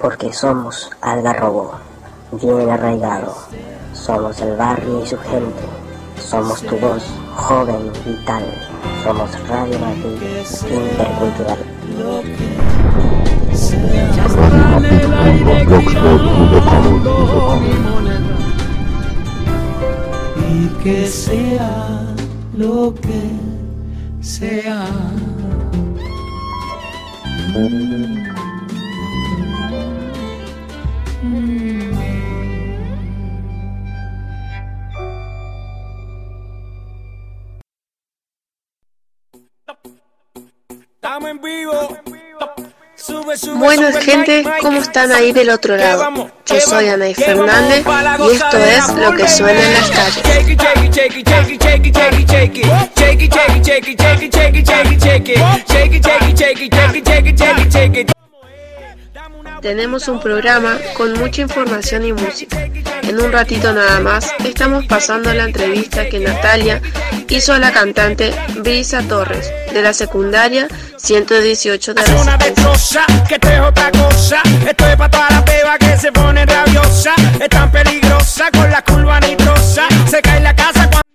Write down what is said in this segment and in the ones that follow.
porque somos Algarrobo, bien arraigado. Somos el barrio y su gente. Somos tu voz, joven, vital. Somos Radio Martí, intercultural. Y que sea lo que sea. Buenas gente. ¿cómo están ahí del otro lado? Yo soy Anaí Fernández y esto es lo que suena en las calles. Tenemos un programa con mucha información y música. En un ratito nada más estamos pasando la entrevista que Natalia hizo a la cantante Brisa Torres de la secundaria 118 de Es una Resistencia. destroza, que esto es otra cosa. Esto es para toda la peba que se pone rabiosa. Es tan peligrosa con la curva nitrosa. Se cae la casa cuando.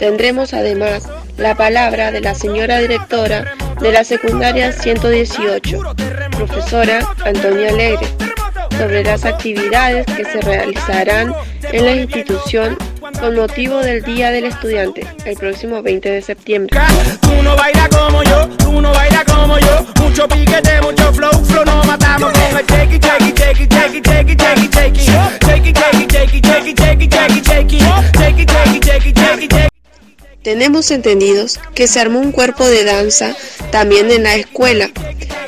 Tendremos además la palabra de la señora directora de la secundaria 118, profesora Antonia Alegre, sobre las actividades que se realizarán en la institución con motivo del Día del Estudiante, el próximo 20 de septiembre. Tú no bailas como yo, tú no bailas como yo. Mucho piquete, mucho flow, flow, no matamos Tenemos entendidos que se armó un cuerpo de danza también en la escuela.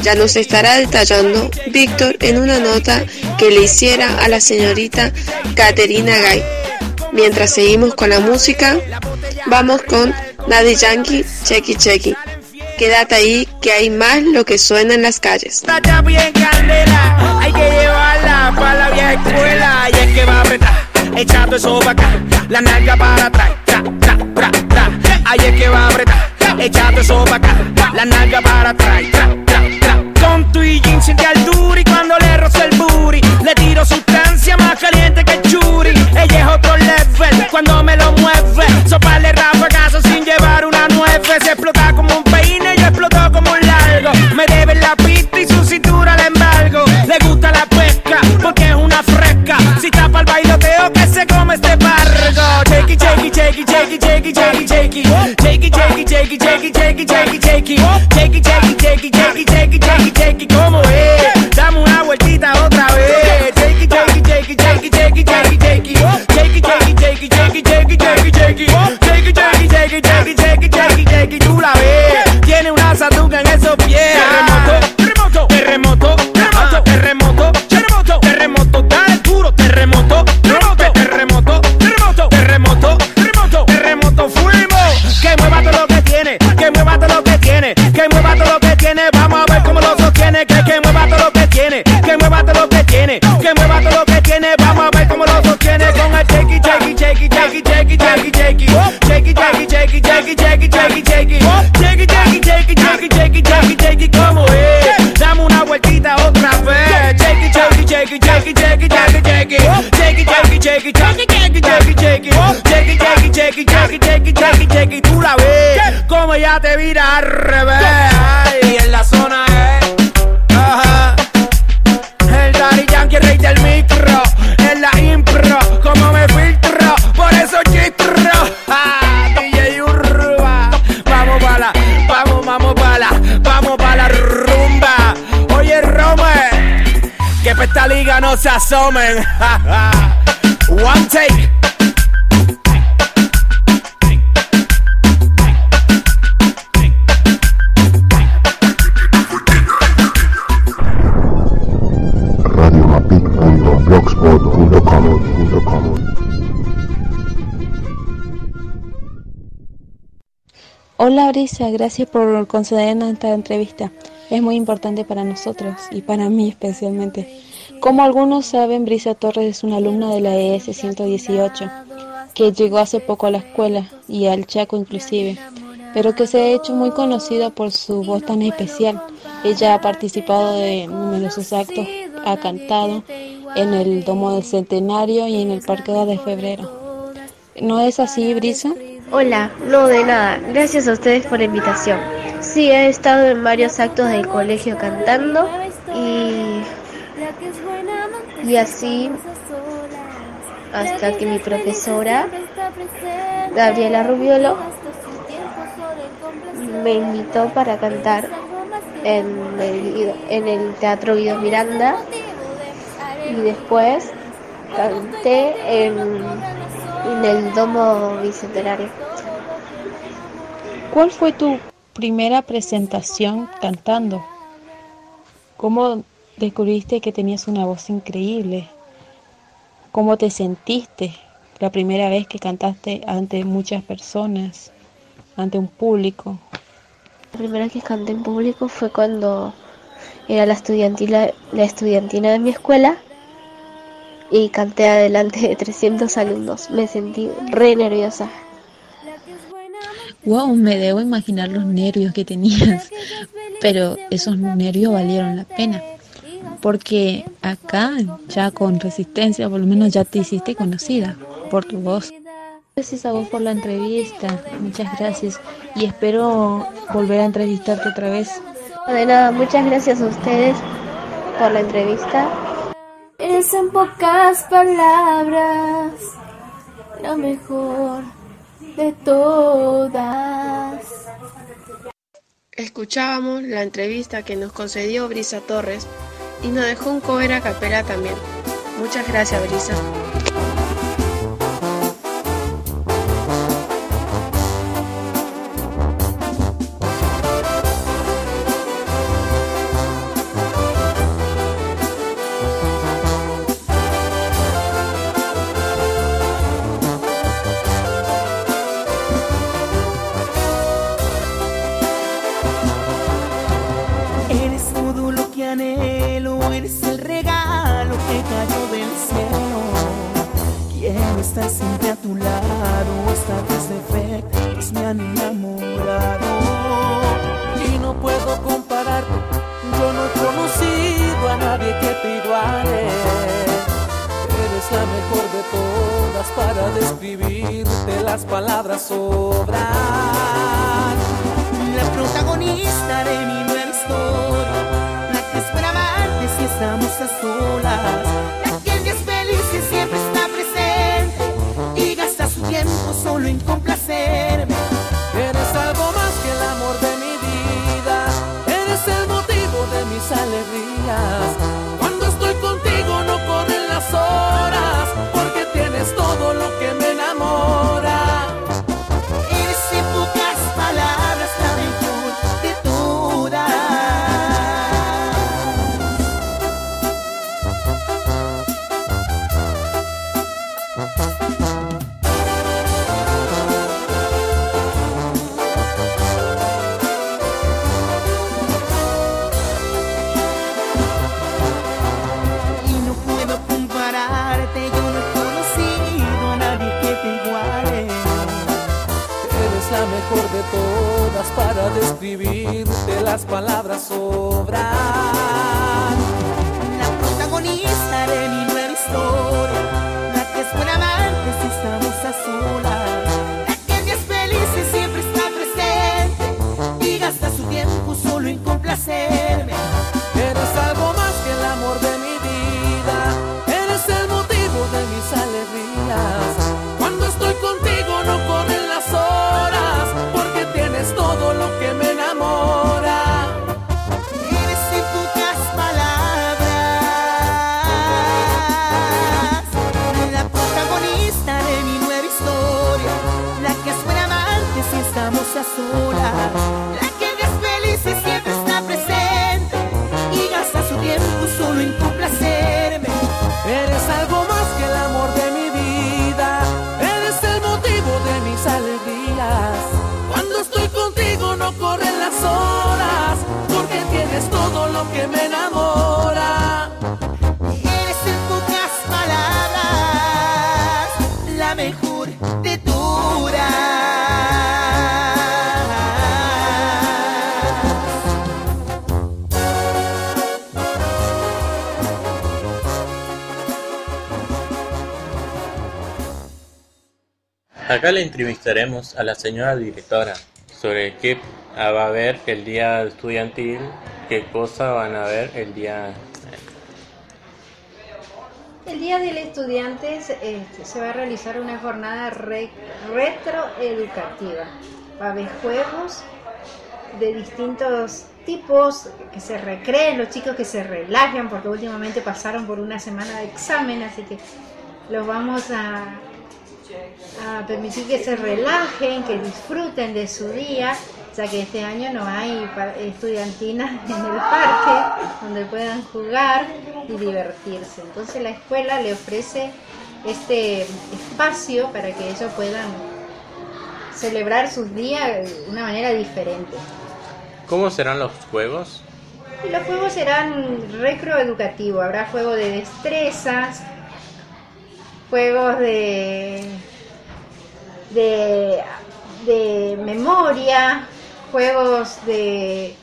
Ya nos estará detallando Víctor en una nota que le hiciera a la señorita Caterina Gay. Mientras seguimos con la música, vamos con Daddy Yankee Checky Checky. Quédate ahí que hay más lo que suena en las calles. Echando eso para acá, la nalga para atrás. Ahí es que va a apretar, echando eso para acá, la nalga para atrás. Con tu y jeans siente altura y cuando le rozo el booty, le tiro sustancia más caliente que el churi. Ella es otro level cuando me lo mueve, soparle ráfagazo sin llevar una nueve. Se explota como un peine, yo exploto como un largo. Me debe la pista y su cintura le embargo. Le gusta la pesca porque es una fresca. Si tapa el bailoteo que se come este barco. Shake it, shake it, shake it, shake it, shake it, shake it, shake it. Shake it, shake it, shake it, shake it, shake it, shake it, shake it. Shake it, shake it, shake it, shake it, shake it, shake it, shake it. ¿Cómo es? Dame una vueltita otra vez. Shake it, shake it, shake it, shake it, shake it, shake it, shake it. Shake it, shake it, shake it, shake it, shake it, shake it, shake it. Shake it, shake it, shake it, shake it, shake it, shake it, shake it. Tú la ves. Shake shake shake tú la ves como ya te vira al revés. Y en la zona es, ajá. El Daddy Yankee, rey del micro. En la impro, como me filtro. Por eso chistro. Ah, DJ Urba. Vamos para la, vamos, vamos para la, vamos para la rumba. Oye, Rome. Que pa' esta liga no se asomen. One take. Hola Brisa, gracias por concedernos esta entrevista. Es muy importante para nosotros y para mí especialmente. Como algunos saben, Brisa Torres es una alumna de la ES 118, que llegó hace poco a la escuela y al Chaco inclusive, pero que se ha hecho muy conocida por su voz tan especial. Ella ha participado de numerosos actos ha cantado en el Domo del Centenario y en el Parque de Febrero. ¿No es así, Brisa? Hola, no de nada. Gracias a ustedes por la invitación. Sí, he estado en varios actos del colegio cantando y, así hasta que mi profesora, Gabriela Rubiolo, me invitó para cantar en el, en el Teatro Guido Miranda y después canté en, en el Domo Bicentenario. ¿Cuál fue tu primera presentación cantando? ¿Cómo descubriste que tenías una voz increíble? ¿Cómo te sentiste la primera vez que cantaste ante muchas personas, ante un público? La primera vez que canté en público fue cuando era la estudiantina, la estudiantina de mi escuela y canté adelante de 300 alumnos. Me sentí re nerviosa. Wow, me debo imaginar los nervios que tenías, pero esos nervios valieron la pena, porque acá ya con resistencia por lo menos ya te hiciste conocida por tu voz. Gracias a vos por la entrevista, muchas gracias y espero volver a entrevistarte otra vez. De nada, muchas gracias a ustedes por la entrevista. Es en pocas palabras lo mejor de todas. Escuchábamos la entrevista que nos concedió Brisa Torres y nos dejó un cover a capela también. Muchas gracias, Brisa. describirte las palabras sobran. La protagonista de mi nueva historia, la que es buena antes si estamos a solas, la que en días felices siempre está presente y gasta su tiempo solo en complacerme. que me enamora. Eres en pocas palabras la mejor de tu. Acá le entrevistaremos a la señora directora sobre qué va a haber el día estudiantil, qué cosa van a ver el día... El Día del Estudiante este, se va a realizar una jornada retroeducativa. Va a haber juegos de distintos tipos que se recreen, los chicos que se relajen, porque últimamente pasaron por una semana de examen, así que los vamos a a permitir que se relajen, que disfruten de su día, ya que este año no hay estudiantinas en el parque donde puedan jugar y divertirse. Entonces la escuela le ofrece este espacio para que ellos puedan celebrar sus días de una manera diferente. ¿Cómo serán los juegos? los juegos serán recroeducativos, habrá juego de destrezas, juegos de, de, memoria, juegos de,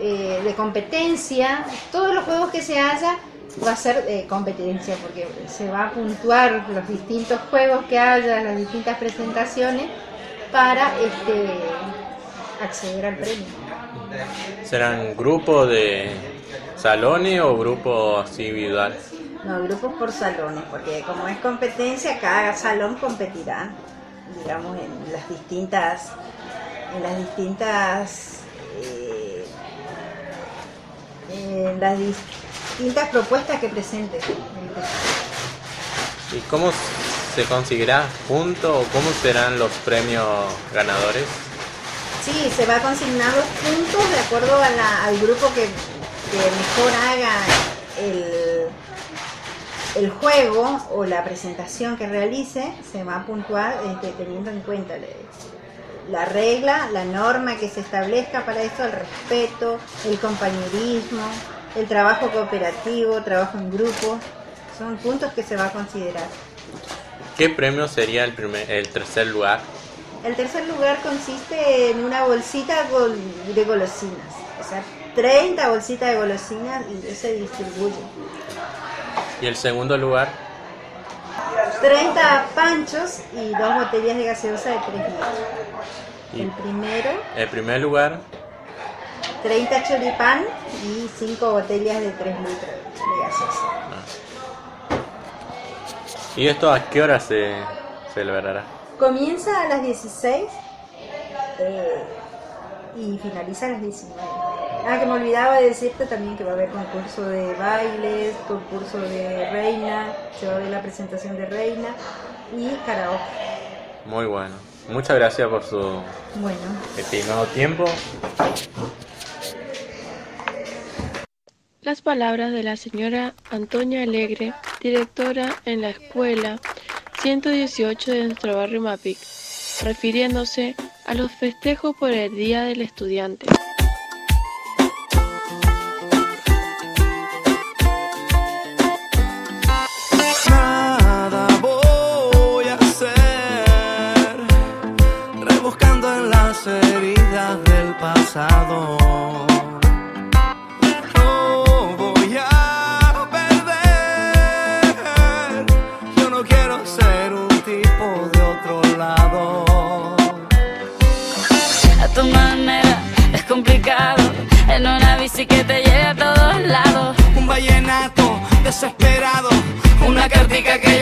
eh, de competencia, todos los juegos que se haya va a ser de competencia porque se va a puntuar los distintos juegos que haya, las distintas presentaciones para este, acceder al premio. ¿Serán grupos de salones o grupos individuales? No, grupos por salones, porque como es competencia, cada salón competirá, digamos, en las distintas, en las distintas, eh, en las distintas propuestas que presente. ¿Y cómo se conseguirá junto o cómo serán los premios ganadores? Sí, se va a consignar los puntos de acuerdo al grupo que, que mejor haga el el juego o la presentación que realice se va a puntuar este, teniendo en cuenta la regla, la norma que se establezca para esto, el respeto, el compañerismo, el trabajo cooperativo, trabajo en grupo, son puntos que se va a considerar. ¿Qué premio sería el, primer, el tercer lugar? El tercer lugar consiste en una bolsita de golosinas, o sea, 30 bolsitas de golosinas y se distribuye. ¿Y el segundo lugar? 30 panchos y dos botellas de gaseosa de 3 litros. El primero. El primer lugar. 30 choripán y 5 botellas de 3 litros de gaseosa. Ah. ¿Y esto a qué hora se celebrará? Comienza a las 16 eh, y finaliza a las 19. Ah, que me olvidaba de decirte también que va a haber concurso de bailes, concurso de reina, se va a ver la presentación de reina y karaoke. Muy bueno. Muchas gracias por su bueno. estimado tiempo. Las palabras de la señora Antonia Alegre, directora en la escuela 118 de nuestro barrio Mapic, refiriéndose a los festejos por el Día del Estudiante. Complicado. En una bici que te lleve a todos lados. Un vallenato desesperado. Una cartica que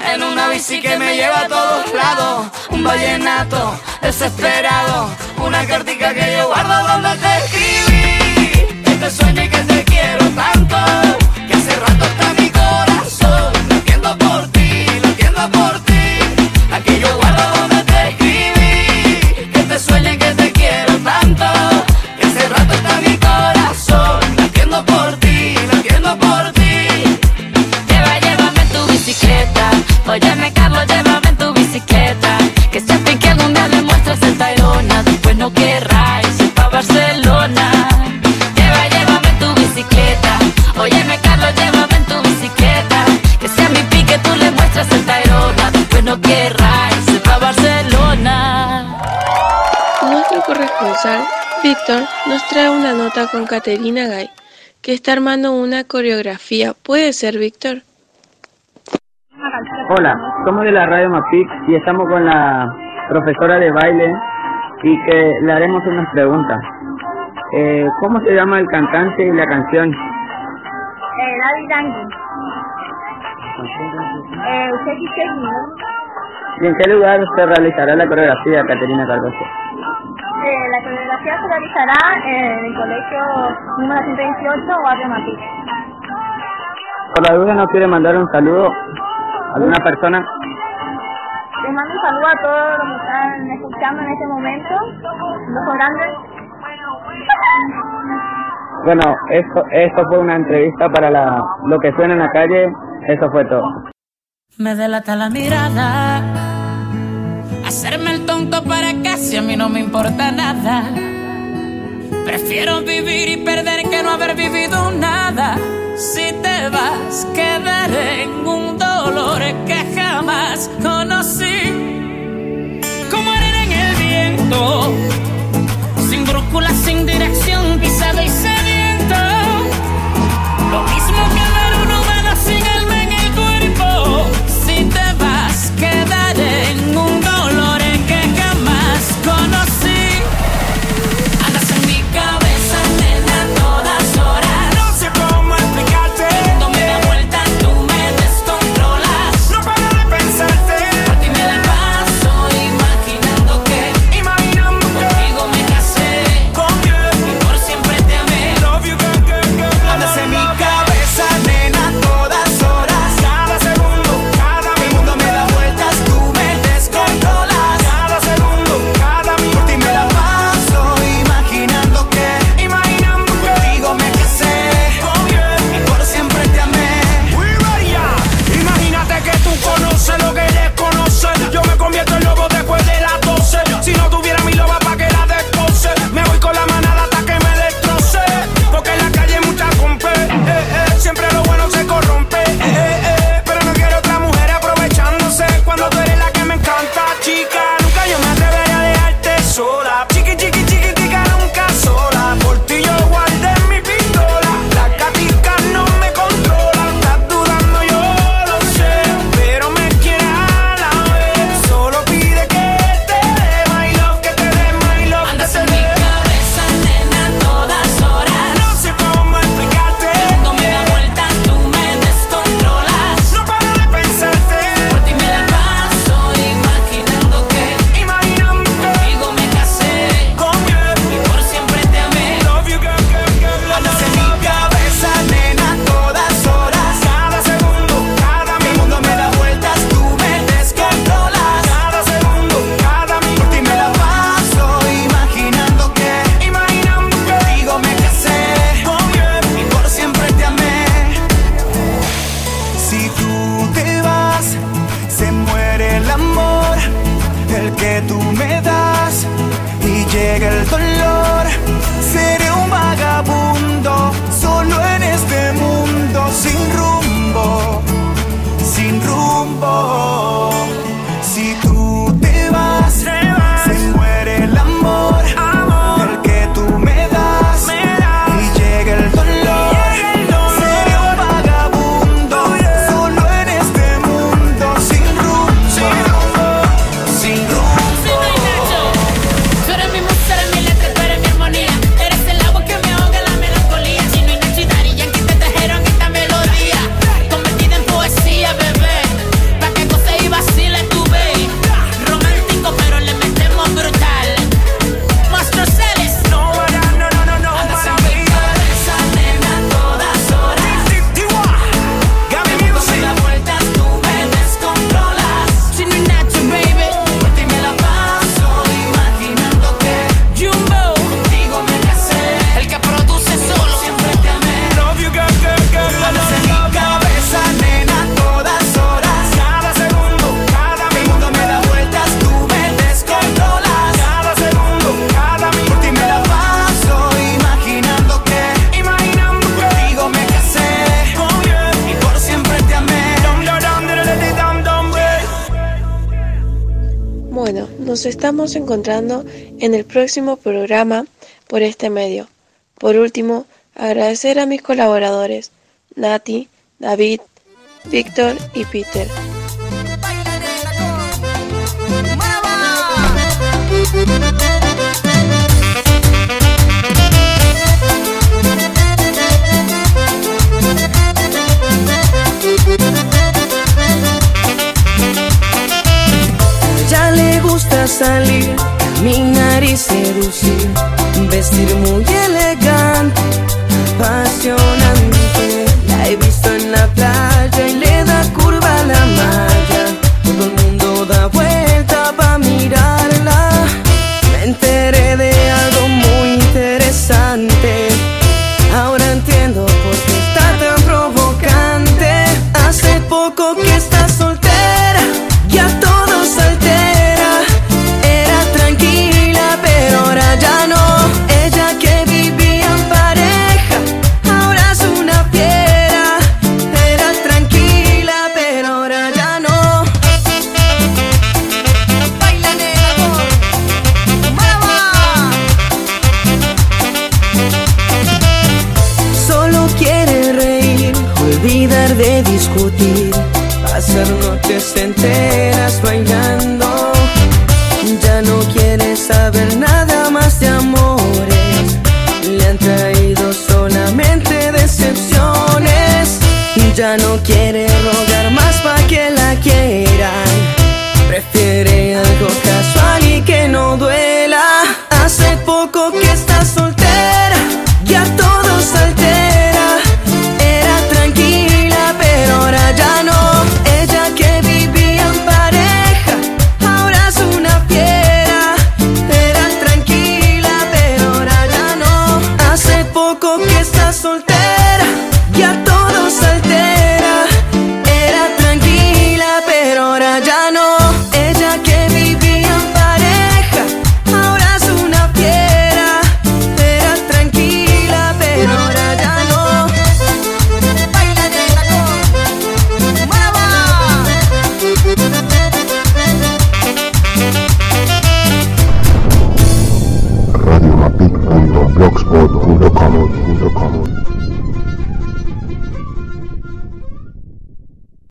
En una bici que me lleva a todos lados. Un vallenato desesperado. Una cartica que yo guardo donde te escribí. Que sueño y que te quiero tanto. Que hace rato está Tayrona. Después no querrás irse pa' Barcelona. Nuestro corresponsal, Víctor, nos trae una nota con Caterina Gay, que está armando una coreografía. ¿Puede ser, Víctor? Hola, somos de la radio Mapic y estamos con la profesora de baile y que le haremos unas preguntas. Eh, ¿Cómo se llama el cantante y la canción? Eh, Daddy Yankee. Eh, usted dice ¿Y en qué lugar se realizará la coreografía, Caterina Cardoso? eh, la coreografía se realizará en el colegio número 118, Barrio Matriz. Por la duda, ¿no quiere mandar un saludo a alguna persona? Les mando un saludo a todos los que están escuchando en este momento, los grandes. Bueno, esto, esto fue una entrevista para la, lo que suena en la calle. Eso fue todo. Me delata la mirada. Hacerme el tonto para casi a mí no me importa nada. Prefiero vivir y perder que no haber vivido nada. Si te vas, quedaré en un dolor que jamás conocí. Como arena en el viento, sin brújula, sin dirección, pisado y sediento. Estamos encontrando en el próximo programa por este medio. Por último, agradecer a mis colaboradores, Nati, David, Víctor y Peter. salir, caminar y seducir, vestir muy